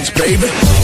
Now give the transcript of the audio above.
bounce, baby.